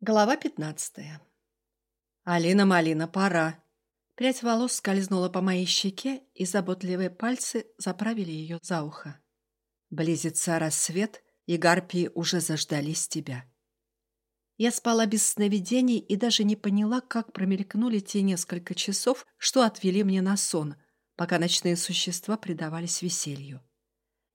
Глава пятнадцатая. «Алина, Малина, пора!» Прядь волос скользнула по моей щеке, и заботливые пальцы заправили ее за ухо. Близится рассвет, и гарпии уже заждались тебя. Я спала без сновидений и даже не поняла, как промелькнули те несколько часов, что отвели мне на сон, пока ночные существа предавались веселью.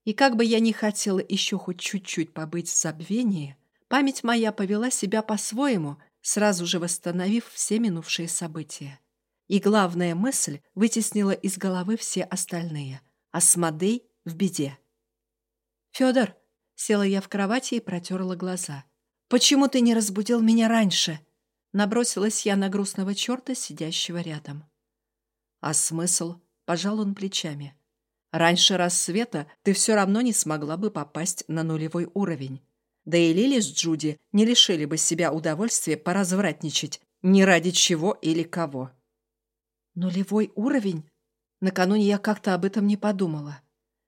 И как бы я ни хотела еще хоть чуть-чуть побыть в забвении, Память моя повела себя по-своему, сразу же восстановив все минувшие события. И главная мысль вытеснила из головы все остальные. Асмодей в беде. «Федор!» — села я в кровати и протерла глаза. «Почему ты не разбудил меня раньше?» Набросилась я на грустного черта, сидящего рядом. «А смысл?» — пожал он плечами. «Раньше рассвета ты все равно не смогла бы попасть на нулевой уровень. Да и Лили с Джуди не лишили бы себя удовольствия поразвратничать ни ради чего или кого. Нулевой уровень? Накануне я как-то об этом не подумала.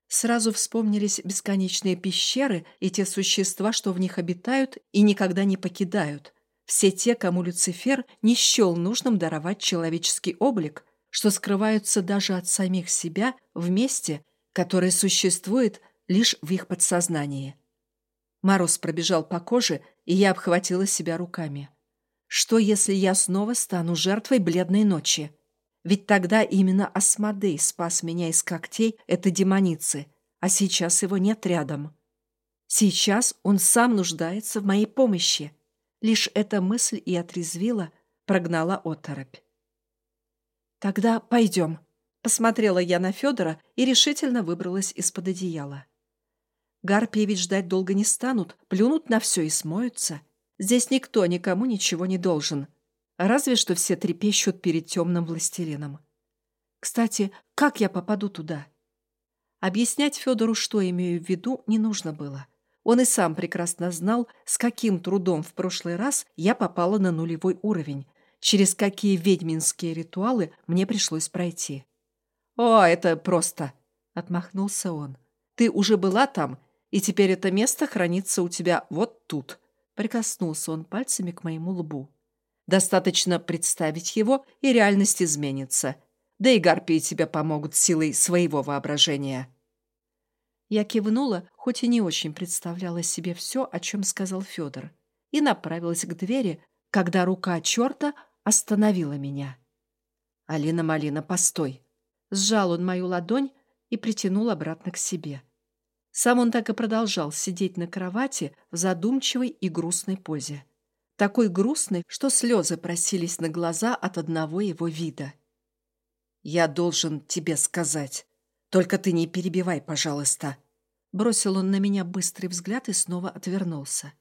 Сразу вспомнились бесконечные пещеры и те существа, что в них обитают и никогда не покидают. Все те, кому Люцифер не счел нужным даровать человеческий облик, что скрываются даже от самих себя в месте, которое существует лишь в их подсознании. Мороз пробежал по коже, и я обхватила себя руками. Что, если я снова стану жертвой бледной ночи? Ведь тогда именно Асмодей спас меня из когтей этой демоницы, а сейчас его нет рядом. Сейчас он сам нуждается в моей помощи. Лишь эта мысль и отрезвила, прогнала оторопь. «Тогда пойдем», — посмотрела я на Федора и решительно выбралась из-под одеяла. Гарпии ведь ждать долго не станут, плюнут на все и смоются. Здесь никто никому ничего не должен. Разве что все трепещут перед темным властелином. Кстати, как я попаду туда? Объяснять Федору, что имею в виду, не нужно было. Он и сам прекрасно знал, с каким трудом в прошлый раз я попала на нулевой уровень, через какие ведьминские ритуалы мне пришлось пройти. «О, это просто!» — отмахнулся он. «Ты уже была там и теперь это место хранится у тебя вот тут». Прикоснулся он пальцами к моему лбу. «Достаточно представить его, и реальность изменится. Да и гарпии тебе помогут силой своего воображения». Я кивнула, хоть и не очень представляла себе все, о чем сказал Федор, и направилась к двери, когда рука черта остановила меня. «Алина Малина, постой!» Сжал он мою ладонь и притянул обратно к себе. Сам он так и продолжал сидеть на кровати в задумчивой и грустной позе. Такой грустной, что слезы просились на глаза от одного его вида. «Я должен тебе сказать. Только ты не перебивай, пожалуйста». Бросил он на меня быстрый взгляд и снова отвернулся.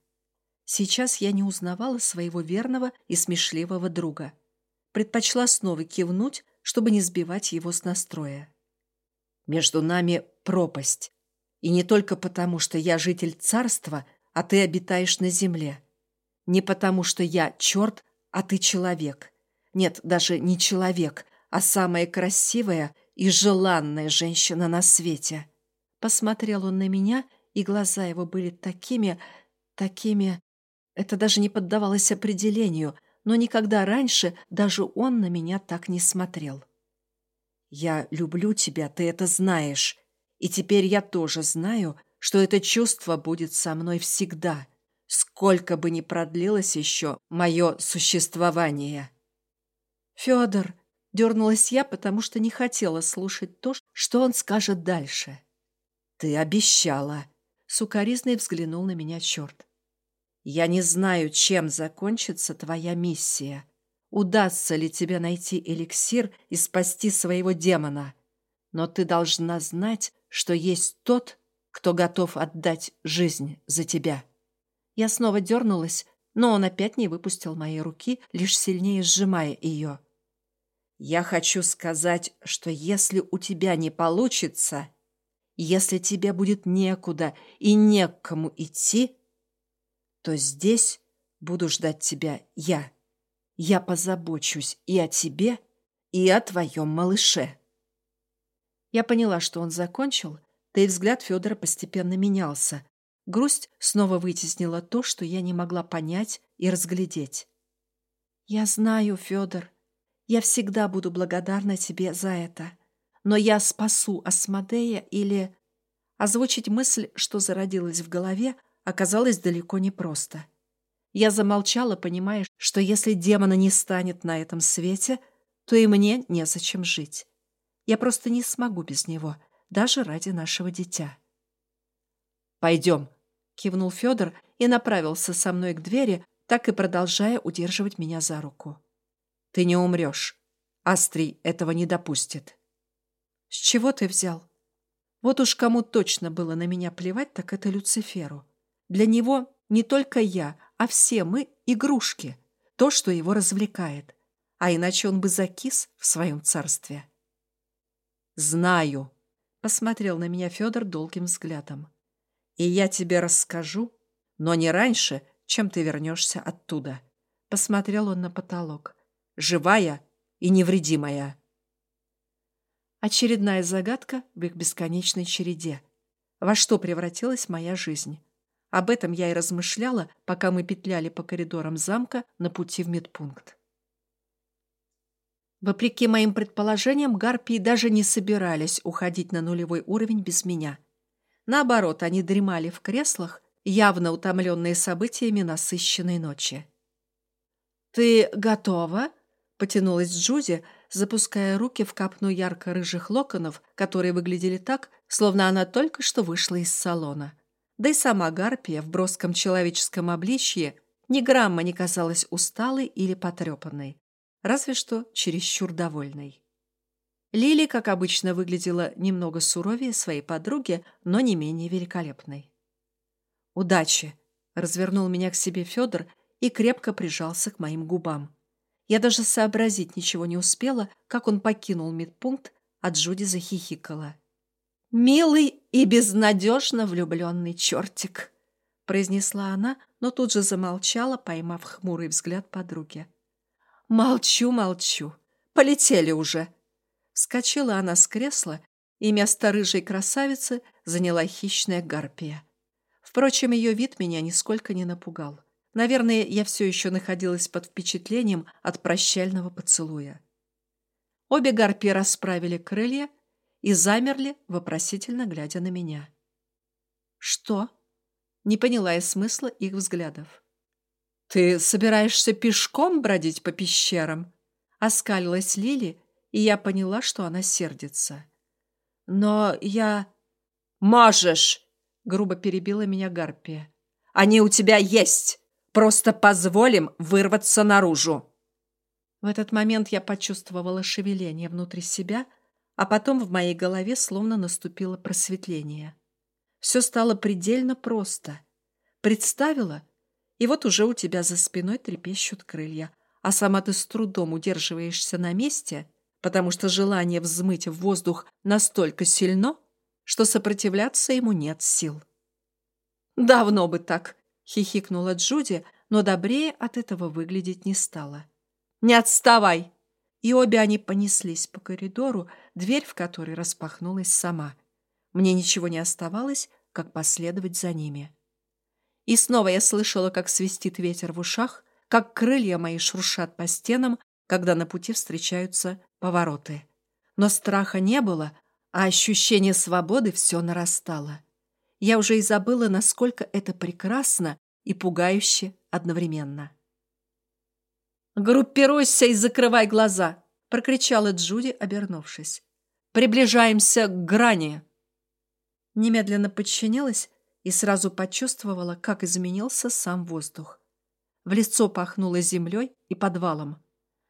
Сейчас я не узнавала своего верного и смешливого друга. Предпочла снова кивнуть, чтобы не сбивать его с настроя. «Между нами пропасть. И не только потому, что я житель царства, а ты обитаешь на земле. Не потому, что я черт, а ты человек. Нет, даже не человек, а самая красивая и желанная женщина на свете. Посмотрел он на меня, и глаза его были такими, такими... Это даже не поддавалось определению, но никогда раньше даже он на меня так не смотрел. «Я люблю тебя, ты это знаешь», и теперь я тоже знаю, что это чувство будет со мной всегда, сколько бы ни продлилось еще мое существование. Федор, дернулась я, потому что не хотела слушать то, что он скажет дальше. Ты обещала. Сукаризный взглянул на меня черт. Я не знаю, чем закончится твоя миссия. Удастся ли тебе найти эликсир и спасти своего демона? Но ты должна знать, что есть тот, кто готов отдать жизнь за тебя. Я снова дернулась, но он опять не выпустил мои руки, лишь сильнее сжимая ее. Я хочу сказать, что если у тебя не получится, если тебе будет некуда и некому идти, то здесь буду ждать тебя я. Я позабочусь и о тебе, и о твоем малыше. Я поняла, что он закончил, да и взгляд Федора постепенно менялся. Грусть снова вытеснила то, что я не могла понять и разглядеть. «Я знаю, Федор, я всегда буду благодарна тебе за это. Но я спасу Асмодея или...» Озвучить мысль, что зародилась в голове, оказалось далеко не просто. Я замолчала, понимая, что если демона не станет на этом свете, то и мне незачем жить. Я просто не смогу без него, даже ради нашего дитя. «Пойдем», — кивнул Федор и направился со мной к двери, так и продолжая удерживать меня за руку. «Ты не умрешь. Астрий этого не допустит». «С чего ты взял?» Вот уж кому точно было на меня плевать, так это Люциферу. Для него не только я, а все мы — игрушки, то, что его развлекает. А иначе он бы закис в своем царстве. «Знаю», — посмотрел на меня Федор долгим взглядом. «И я тебе расскажу, но не раньше, чем ты вернешься оттуда». Посмотрел он на потолок. «Живая и невредимая». Очередная загадка в их бесконечной череде. Во что превратилась моя жизнь? Об этом я и размышляла, пока мы петляли по коридорам замка на пути в медпункт. Вопреки моим предположениям, гарпии даже не собирались уходить на нулевой уровень без меня. Наоборот, они дремали в креслах, явно утомленные событиями насыщенной ночи. «Ты готова?» — потянулась Джуди, запуская руки в капну ярко-рыжих локонов, которые выглядели так, словно она только что вышла из салона. Да и сама Гарпия в броском человеческом обличье ни грамма не казалась усталой или потрепанной, разве что чересчур довольной. Лили, как обычно, выглядела немного суровее своей подруги, но не менее великолепной. «Удачи!» — развернул меня к себе Федор и крепко прижался к моим губам. Я даже сообразить ничего не успела, как он покинул медпункт, а Джуди захихикала. «Милый и безнадежно влюбленный чертик!» произнесла она, но тут же замолчала, поймав хмурый взгляд подруги. «Молчу, молчу. Полетели уже!» Вскочила она с кресла, и место рыжей красавицы заняла хищная гарпия. Впрочем, ее вид меня нисколько не напугал. Наверное, я все еще находилась под впечатлением от прощального поцелуя. Обе гарпии расправили крылья и замерли, вопросительно глядя на меня. «Что?» Не поняла я смысла их взглядов. «Ты собираешься пешком бродить по пещерам?» Оскалилась Лили, и я поняла, что она сердится. «Но я...» «Можешь!» — грубо перебила меня Гарпия. «Они у тебя есть! Просто позволим вырваться наружу!» В этот момент я почувствовала шевеление внутри себя, а потом в моей голове словно наступило просветление. Все стало предельно просто. Представила, и вот уже у тебя за спиной трепещут крылья, а сама ты с трудом удерживаешься на месте, потому что желание взмыть в воздух настолько сильно, что сопротивляться ему нет сил. «Давно бы так!» — хихикнула Джуди, но добрее от этого выглядеть не стала. «Не отставай!» И обе они понеслись по коридору, дверь в которой распахнулась сама. Мне ничего не оставалось, как последовать за ними. И снова я слышала, как свистит ветер в ушах, как крылья мои шуршат по стенам, когда на пути встречаются повороты. Но страха не было, а ощущение свободы все нарастало. Я уже и забыла, насколько это прекрасно и пугающе одновременно. «Группируйся и закрывай глаза!» — прокричала Джуди, обернувшись. «Приближаемся к грани!» Немедленно подчинилась и сразу почувствовала, как изменился сам воздух. В лицо пахнуло землей и подвалом.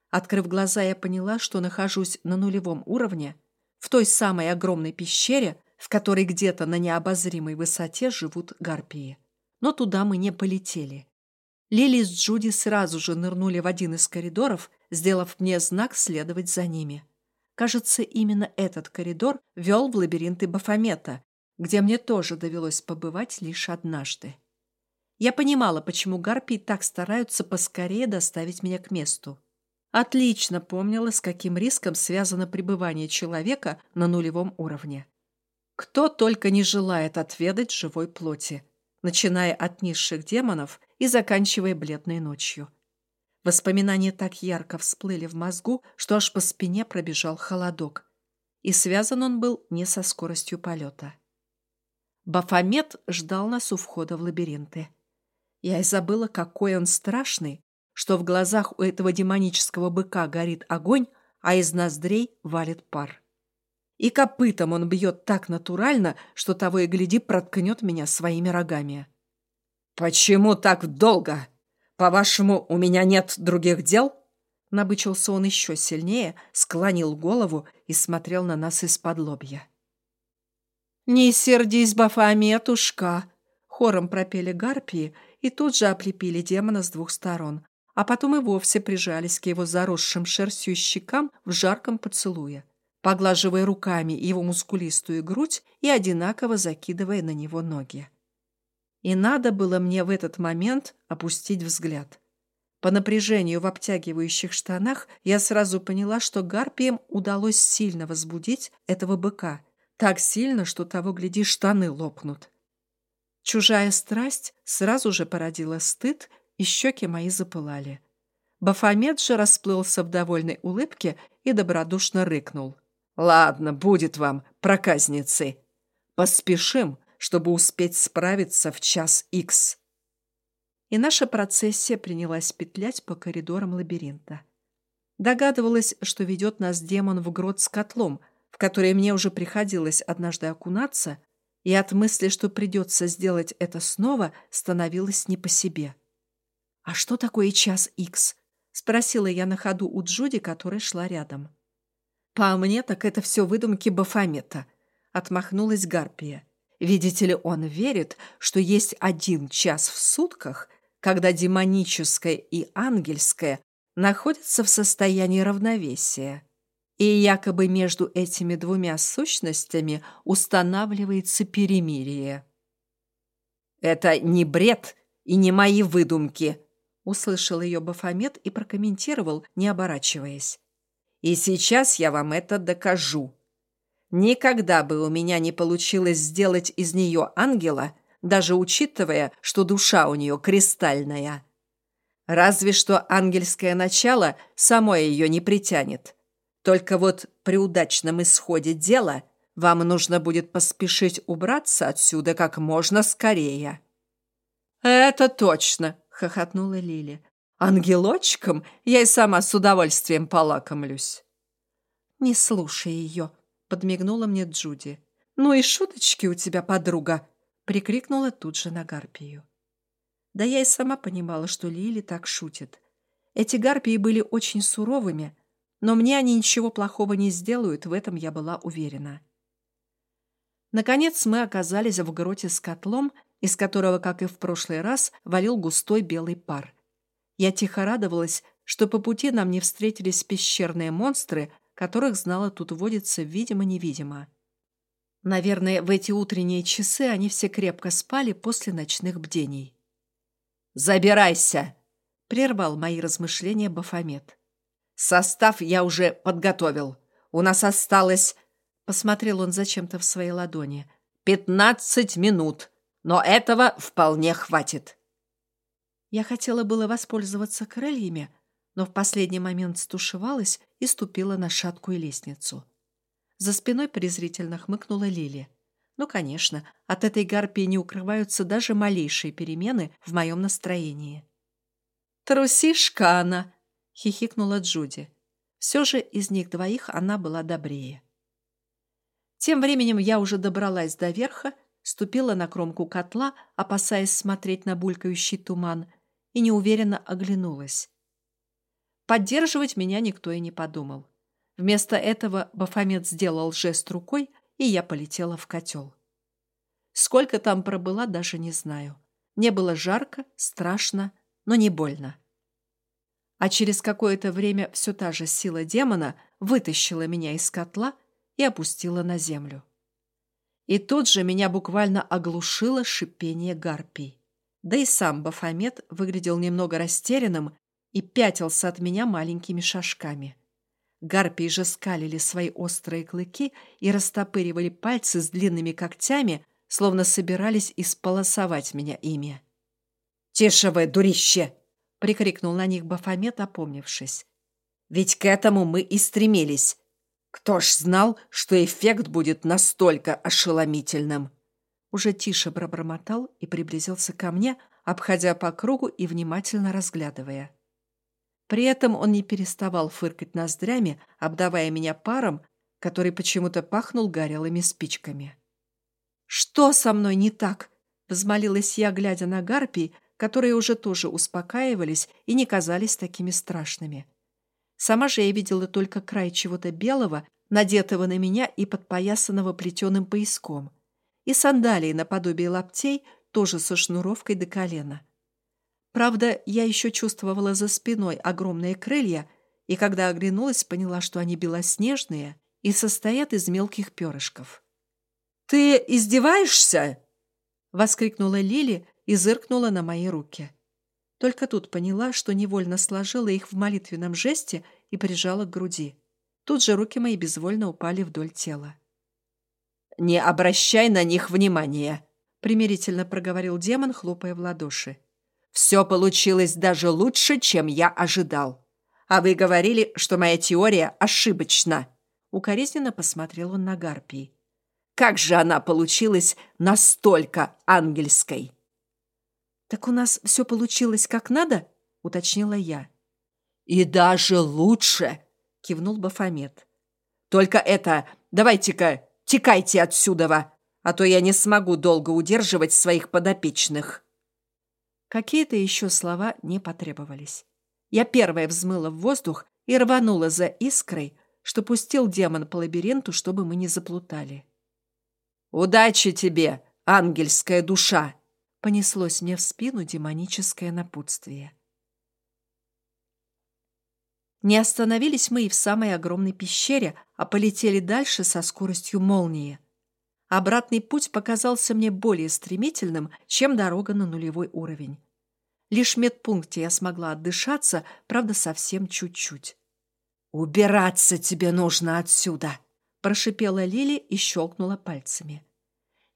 Открыв глаза, я поняла, что нахожусь на нулевом уровне, в той самой огромной пещере, в которой где-то на необозримой высоте живут гарпии. Но туда мы не полетели. Лили с Джуди сразу же нырнули в один из коридоров, сделав мне знак следовать за ними. Кажется, именно этот коридор вел в лабиринты Бафомета, где мне тоже довелось побывать лишь однажды. Я понимала, почему гарпии так стараются поскорее доставить меня к месту. Отлично помнила, с каким риском связано пребывание человека на нулевом уровне. Кто только не желает отведать живой плоти. начиная от низших демонов и заканчивая бледной ночью. Воспоминания так ярко всплыли в мозгу, что аж по спине пробежал холодок. И связан он был не со скоростью полета. Бафомет ждал нас у входа в лабиринты. Я и забыла, какой он страшный, что в глазах у этого демонического быка горит огонь, а из ноздрей валит пар. И копытом он бьет так натурально, что того и гляди проткнет меня своими рогами. «Почему так долго?» «По-вашему, у меня нет других дел?» Набычился он еще сильнее, склонил голову и смотрел на нас из-под лобья. «Не сердись, Бафометушка!» Хором пропели гарпии и тут же оплепили демона с двух сторон, а потом и вовсе прижались к его заросшим шерстью щекам в жарком поцелуе, поглаживая руками его мускулистую грудь и одинаково закидывая на него ноги. И надо было мне в этот момент опустить взгляд. По напряжению в обтягивающих штанах я сразу поняла, что гарпиям удалось сильно возбудить этого быка. Так сильно, что того, гляди, штаны лопнут. Чужая страсть сразу же породила стыд, и щеки мои запылали. Бафомет же расплылся в довольной улыбке и добродушно рыкнул. «Ладно, будет вам, проказницы. Поспешим, чтобы успеть справиться в час икс. И наша процессия принялась петлять по коридорам лабиринта. Догадывалась, что ведет нас демон в грот с котлом, в который мне уже приходилось однажды окунаться, и от мысли, что придется сделать это снова, становилось не по себе. «А что такое час икс?» — спросила я на ходу у Джуди, которая шла рядом. «По мне, так это все выдумки Бафомета», — отмахнулась Гарпия. Видите ли, он верит, что есть один час в сутках, когда демоническое и ангельское находятся в состоянии равновесия. И якобы между этими двумя сущностями устанавливается перемирие. «Это не бред и не мои выдумки», — услышал ее Бафомет и прокомментировал, не оборачиваясь. «И сейчас я вам это докажу». Никогда бы у меня не получилось сделать из нее ангела, даже учитывая, что душа у нее кристальная. Разве что ангельское начало само ее не притянет. Только вот при удачном исходе дела вам нужно будет поспешить убраться отсюда как можно скорее. «Это точно!» — хохотнула Лили. «Ангелочком я и сама с удовольствием полакомлюсь». «Не слушай ее», — подмигнула мне Джуди. «Ну и шуточки у тебя, подруга!» — прикрикнула тут же на Гарпию. Да я и сама понимала, что Лили так шутит. Эти гарпии были очень суровыми, но мне они ничего плохого не сделают, в этом я была уверена. Наконец мы оказались в гроте с котлом, из которого, как и в прошлый раз, валил густой белый пар. Я тихо радовалась, что по пути нам не встретились пещерные монстры, которых знала тут водится видимо-невидимо. Наверное, в эти утренние часы они все крепко спали после ночных бдений. «Забирайся!» — прервал мои размышления Бафомет. «Состав я уже подготовил. У нас осталось...» — посмотрел он зачем-то в своей ладони. «Пятнадцать минут, но этого вполне хватит». Я хотела было воспользоваться крыльями, но в последний момент стушевалась и ступила на шаткую лестницу. За спиной презрительно хмыкнула Лили. Ну, конечно, от этой гарпии не укрываются даже малейшие перемены в моем настроении. «Трусишка она!» — хихикнула Джуди. Все же из них двоих она была добрее. Тем временем я уже добралась до верха, ступила на кромку котла, опасаясь смотреть на булькающий туман, и неуверенно оглянулась. Поддерживать меня никто и не подумал. Вместо этого Бафомет сделал жест рукой, и я полетела в котел. Сколько там пробыла, даже не знаю. Мне было жарко, страшно, но не больно. А через какое-то время все та же сила демона вытащила меня из котла и опустила на землю. И тут же меня буквально оглушило шипение гарпий. Да и сам Бафомет выглядел немного растерянным и пятился от меня маленькими шажками. Гарпии же скалили свои острые клыки и растопыривали пальцы с длинными когтями, словно собирались исполосовать меня ими. «Тише вы, дурище!» — прикрикнул на них Бафомет, опомнившись. «Ведь к этому мы и стремились. Кто ж знал, что эффект будет настолько ошеломительным?» Уже тише пробормотал и приблизился ко мне, обходя по кругу и внимательно разглядывая. При этом он не переставал фыркать ноздрями, обдавая меня паром, который почему-то пахнул горелыми спичками. «Что со мной не так?» — взмолилась я, глядя на гарпии, которые уже тоже успокаивались и не казались такими страшными. Сама же я видела только край чего-то белого, надетого на меня и подпоясанного плетеным пояском, и сандалии наподобие лаптей, тоже со шнуровкой до колена. Правда, я еще чувствовала за спиной огромные крылья, и когда оглянулась, поняла, что они белоснежные и состоят из мелких перышков. «Ты издеваешься?» — воскликнула Лили и зыркнула на мои руки. Только тут поняла, что невольно сложила их в молитвенном жесте и прижала к груди. Тут же руки мои безвольно упали вдоль тела. «Не обращай на них внимания», — примирительно проговорил демон, хлопая в ладоши. «Все получилось даже лучше, чем я ожидал. А вы говорили, что моя теория ошибочна». Укоризненно посмотрел он на Гарпии. «Как же она получилась настолько ангельской?» «Так у нас все получилось как надо?» — уточнила я. «И даже лучше!» — кивнул Бафомет. «Только это, давайте-ка Текайте отсюда, а то я не смогу долго удерживать своих подопечных». Какие-то еще слова не потребовались. Я первая взмыла в воздух и рванула за искрой, что пустил демон по лабиринту, чтобы мы не заплутали. «Удачи тебе, ангельская душа!» Понеслось мне в спину демоническое напутствие. Не остановились мы и в самой огромной пещере, а полетели дальше со скоростью молнии. Обратный путь показался мне более стремительным, чем дорога на нулевой уровень. Лишь в медпункте я смогла отдышаться, правда, совсем чуть-чуть. «Убираться тебе нужно отсюда!» – прошипела Лили и щелкнула пальцами.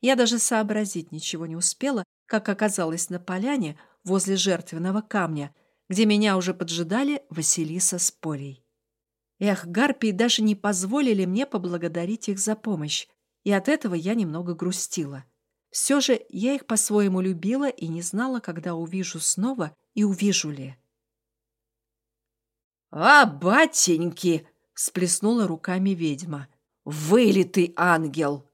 Я даже сообразить ничего не успела, как оказалось на поляне возле жертвенного камня – где меня уже поджидали Василиса с Полей. Эх, гарпии даже не позволили мне поблагодарить их за помощь, и от этого я немного грустила. Все же я их по-своему любила и не знала, когда увижу снова и увижу ли. «А, батеньки!» — всплеснула руками ведьма. «Вылитый ангел!»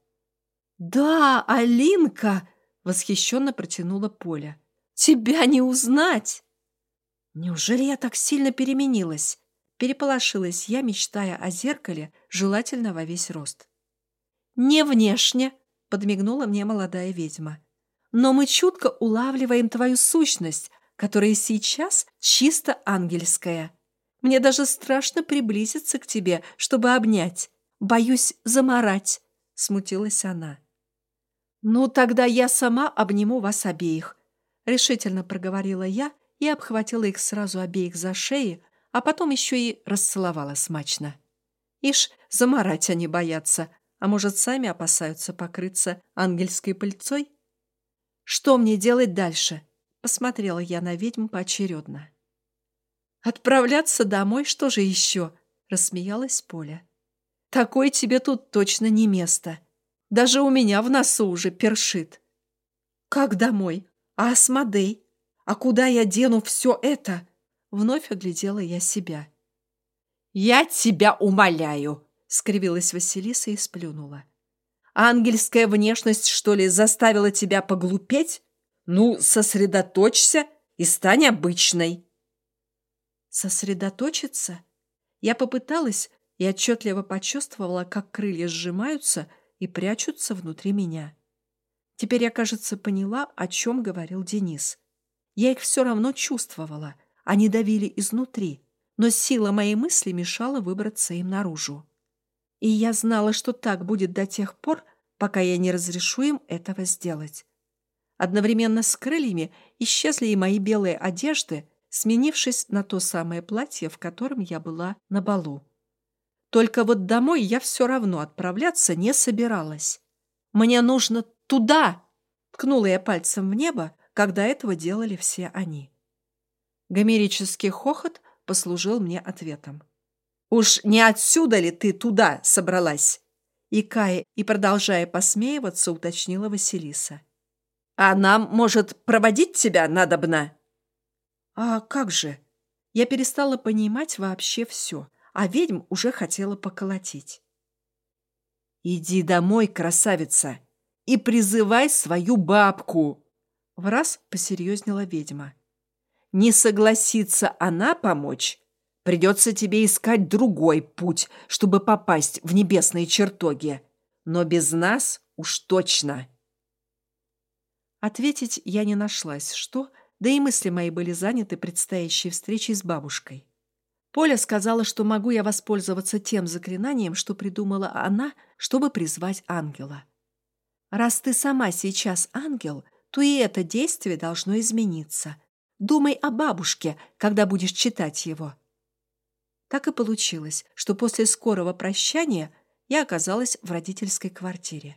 «Да, Алинка!» — восхищенно протянула Поля. «Тебя не узнать!» Неужели я так сильно переменилась? Переполошилась я, мечтая о зеркале, желательно во весь рост. «Не внешне», — подмигнула мне молодая ведьма. «Но мы чутко улавливаем твою сущность, которая сейчас чисто ангельская. Мне даже страшно приблизиться к тебе, чтобы обнять. Боюсь заморать», — смутилась она. «Ну, тогда я сама обниму вас обеих», — решительно проговорила я, — и обхватила их сразу обеих за шеи, а потом еще и расцеловала смачно. Ишь, заморать они боятся, а может, сами опасаются покрыться ангельской пыльцой? «Что мне делать дальше?» — посмотрела я на ведьм поочередно. «Отправляться домой, что же еще?» — рассмеялась Поля. «Такой тебе тут точно не место. Даже у меня в носу уже першит». «Как домой? А Асмодей?» А куда я дену все это? Вновь оглядела я себя. «Я тебя умоляю!» — скривилась Василиса и сплюнула. «Ангельская внешность, что ли, заставила тебя поглупеть? Ну, сосредоточься и стань обычной!» «Сосредоточиться?» Я попыталась и отчетливо почувствовала, как крылья сжимаются и прячутся внутри меня. Теперь я, кажется, поняла, о чем говорил Денис. Я их все равно чувствовала. Они давили изнутри, но сила моей мысли мешала выбраться им наружу. И я знала, что так будет до тех пор, пока я не разрешу им этого сделать. Одновременно с крыльями исчезли и мои белые одежды, сменившись на то самое платье, в котором я была на балу. Только вот домой я все равно отправляться не собиралась. Мне нужно Туда!» Ткнула я пальцем в небо, когда этого делали все они. Гомерический хохот послужил мне ответом. «Уж не отсюда ли ты туда собралась?» И Кая, и продолжая посмеиваться, уточнила Василиса. «А нам, может, проводить тебя надобно?» «А как же?» Я перестала понимать вообще все, а ведьм уже хотела поколотить. «Иди домой, красавица, и призывай свою бабку!» В раз посерьезнела ведьма. «Не согласится она помочь, придется тебе искать другой путь, чтобы попасть в небесные чертоги. Но без нас уж точно!» Ответить я не нашлась, что, да и мысли мои были заняты предстоящей встречей с бабушкой. Поля сказала, что могу я воспользоваться тем заклинанием, что придумала она, чтобы призвать ангела. Раз ты сама сейчас ангел, то и это действие должно измениться. Думай о бабушке, когда будешь читать его. Так и получилось, что после скорого прощания я оказалась в родительской квартире.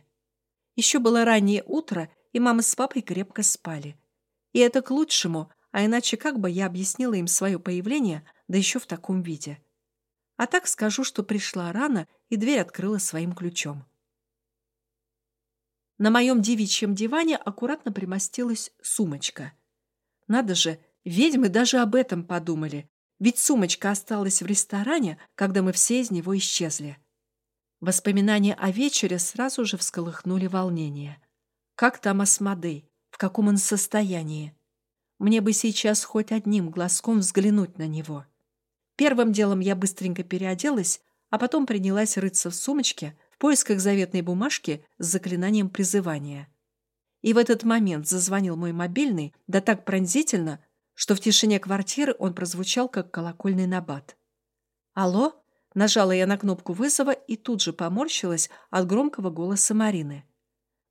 Еще было раннее утро, и мама с папой крепко спали. И это к лучшему, а иначе как бы я объяснила им свое появление, да еще в таком виде. А так скажу, что пришла рано, и дверь открыла своим ключом. На моем девичьем диване аккуратно примостилась сумочка. Надо же, ведьмы даже об этом подумали, ведь сумочка осталась в ресторане, когда мы все из него исчезли. Воспоминания о вечере сразу же всколыхнули волнение. Как там Асмодей? В каком он состоянии? Мне бы сейчас хоть одним глазком взглянуть на него. Первым делом я быстренько переоделась, а потом принялась рыться в сумочке в поисках заветной бумажки с заклинанием призывания. И в этот момент зазвонил мой мобильный, да так пронзительно, что в тишине квартиры он прозвучал, как колокольный набат. «Алло?» – нажала я на кнопку вызова и тут же поморщилась от громкого голоса Марины.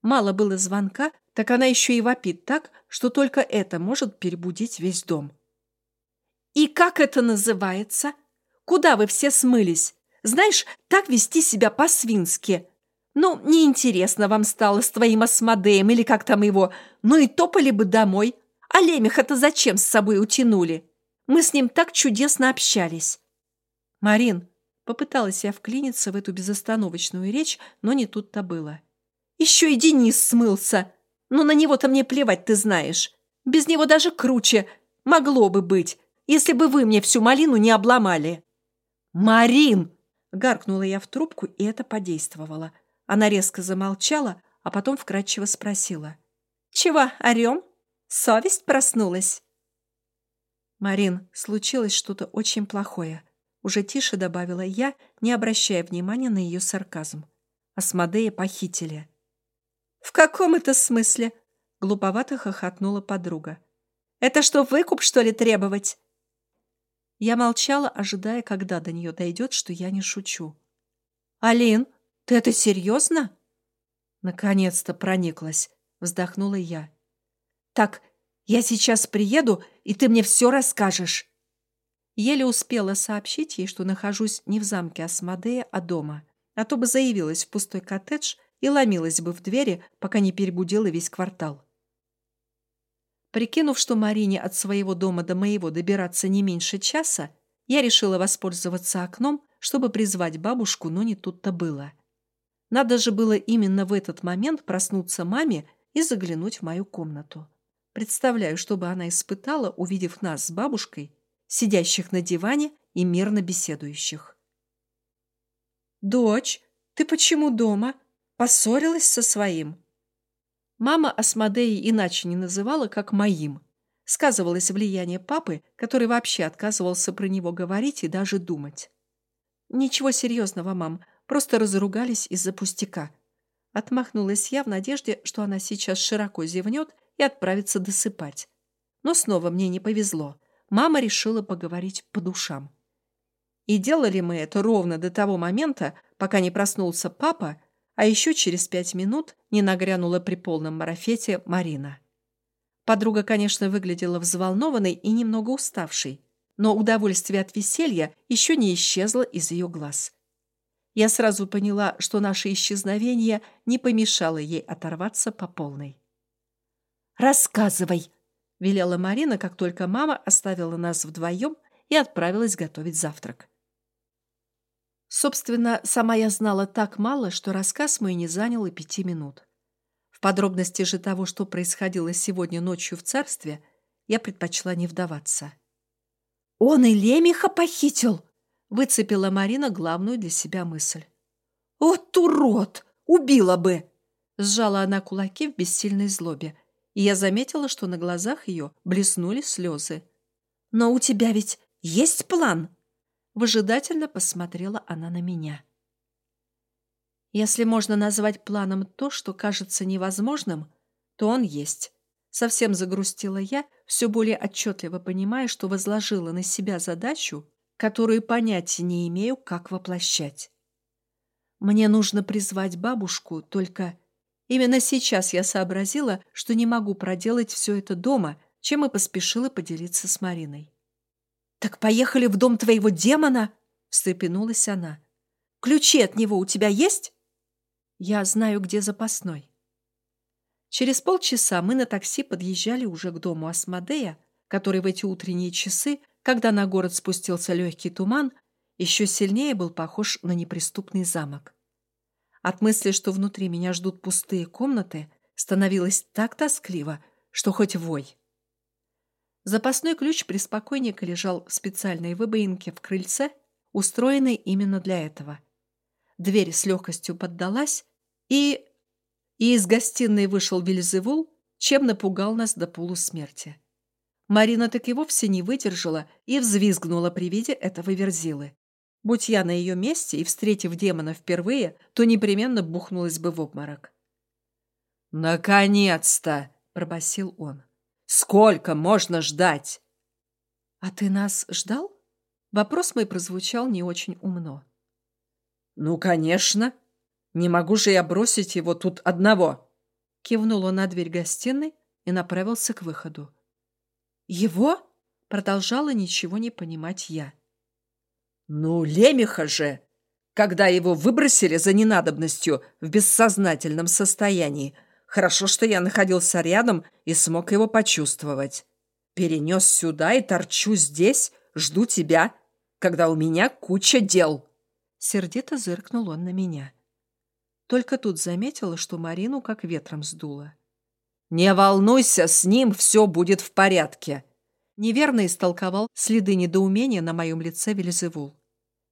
Мало было звонка, так она еще и вопит так, что только это может перебудить весь дом. «И как это называется? Куда вы все смылись? Знаешь, так вести себя по-свински. Ну, неинтересно вам стало с твоим осмодеем или как там его, ну и топали бы домой. А лемеха-то зачем с собой утянули? Мы с ним так чудесно общались». «Марин», попыталась я вклиниться в эту безостановочную речь, но не тут-то было. «Еще и Денис смылся!» Но на него-то мне плевать, ты знаешь. Без него даже круче. Могло бы быть, если бы вы мне всю малину не обломали». «Марин!» — гаркнула я в трубку, и это подействовало. Она резко замолчала, а потом вкратчиво спросила. «Чего, орем? Совесть проснулась?» «Марин, случилось что-то очень плохое», — уже тише добавила я, не обращая внимания на ее сарказм. Асмодея похитили. «В каком это смысле?» — глуповато хохотнула подруга. «Это что, выкуп, что ли, требовать?» Я молчала, ожидая, когда до нее дойдет, что я не шучу. «Алин, ты это серьезно?» Наконец-то прониклась, вздохнула я. «Так, я сейчас приеду, и ты мне все расскажешь». Еле успела сообщить ей, что нахожусь не в замке Асмодея, а дома, а то бы заявилась в пустой коттедж — и ломилась бы в двери, пока не перебудила весь квартал. Прикинув, что Марине от своего дома до моего добираться не меньше часа, я решила воспользоваться окном, чтобы призвать бабушку, но не тут-то было. Надо же было именно в этот момент проснуться маме и заглянуть в мою комнату. Представляю, что бы она испытала, увидев нас с бабушкой, сидящих на диване и мирно беседующих. «Дочь, ты почему дома?» Поссорилась со своим. Мама Асмодеи иначе не называла, как моим. Сказывалось влияние папы, который вообще отказывался про него говорить и даже думать. «Ничего серьезного, мам, просто разругались из-за пустяка». Отмахнулась я в надежде, что она сейчас широко зевнет и отправится досыпать. Но снова мне не повезло. Мама решила поговорить по душам. И делали мы это ровно до того момента, пока не проснулся папа а еще через пять минут не нагрянула при полном марафете Марина. Подруга, конечно, выглядела взволнованной и немного уставшей, но удовольствие от веселья еще не исчезло из ее глаз. Я сразу поняла, что наше исчезновение не помешало ей оторваться по полной. «Рассказывай!» — велела Марина, как только мама оставила нас вдвоем и отправилась готовить завтрак. Собственно, сама я знала так мало, что рассказ мой не занял и пяти минут. В подробности же того, что происходило сегодня ночью в царстве, я предпочла не вдаваться. «Он и Лемеха похитил!» — выцепила Марина главную для себя мысль. «Вот урод! Убила бы!» Сжала она кулаки в бессильной злобе, и я заметила, что на глазах ее блеснули слезы. «Но у тебя ведь есть план?» Выжидательно посмотрела она на меня. Если можно назвать планом то, что кажется невозможным, то он есть. Совсем загрустила я, все более отчетливо понимая, что возложила на себя задачу, которую понятия не имею, как воплощать. Мне нужно призвать бабушку, только именно сейчас я сообразила, что не могу проделать все это дома, чем и поспешила поделиться с Мариной. «Так поехали в дом твоего демона?» — встрепенулась она. «Ключи от него у тебя есть?» Я знаю, где запасной. Через полчаса мы на такси подъезжали уже к дому Асмодея, который в эти утренние часы, когда на город спустился легкий туман, еще сильнее был похож на неприступный замок. От мысли, что внутри меня ждут пустые комнаты, становилось так тоскливо, что хоть вой. Запасной ключ преспокойненько лежал в специальной выбоинке в крыльце, устроенной именно для этого. Дверь с легкостью поддалась, и... И из гостиной вышел Вильзевул, чем напугал нас до полусмерти. Марина так и вовсе не выдержала и взвизгнула при виде этого верзилы. Будь я на ее месте и, встретив демона впервые, то непременно бухнулась бы в обморок. «Наконец-то!» — пробасил он. «Сколько можно ждать?» «А ты нас ждал?» Вопрос мой прозвучал не очень умно. «Ну, конечно!» Не могу же я бросить его тут одного!» Кивнул он на дверь гостиной и направился к выходу. «Его?» — продолжала ничего не понимать я. «Ну, лемеха же! Когда его выбросили за ненадобностью в бессознательном состоянии, хорошо, что я находился рядом и смог его почувствовать. Перенес сюда и торчу здесь, жду тебя, когда у меня куча дел!» Сердито зыркнул он на меня. Только тут заметила, что Марину как ветром сдуло. «Не волнуйся, с ним все будет в порядке!» Неверно истолковал следы недоумения на моем лице Велизевул.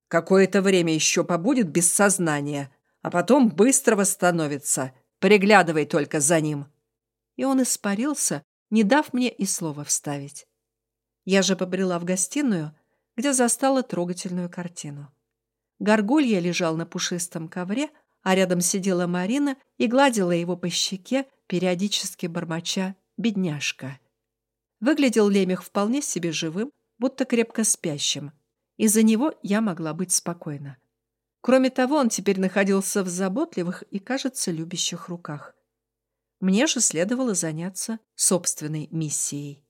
«Какое-то время еще побудет без сознания, а потом быстро восстановится. Приглядывай только за ним!» И он испарился, не дав мне и слова вставить. Я же побрела в гостиную, где застала трогательную картину. Горгулья лежал на пушистом ковре, а рядом сидела Марина и гладила его по щеке, периодически бормоча «бедняжка». Выглядел Лемех вполне себе живым, будто крепко спящим. Из-за него я могла быть спокойна. Кроме того, он теперь находился в заботливых и, кажется, любящих руках. Мне же следовало заняться собственной миссией.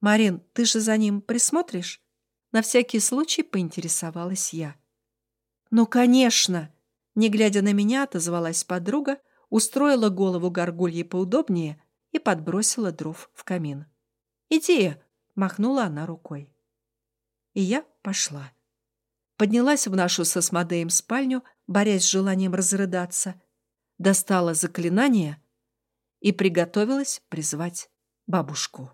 «Марин, ты же за ним присмотришь?» На всякий случай поинтересовалась я. «Ну, конечно!» Не глядя на меня, отозвалась подруга, устроила голову горгульей поудобнее и подбросила дров в камин. «Иди!» — махнула она рукой. И я пошла. Поднялась в нашу со Смодеем спальню, борясь с желанием разрыдаться, достала заклинание и приготовилась призвать бабушку.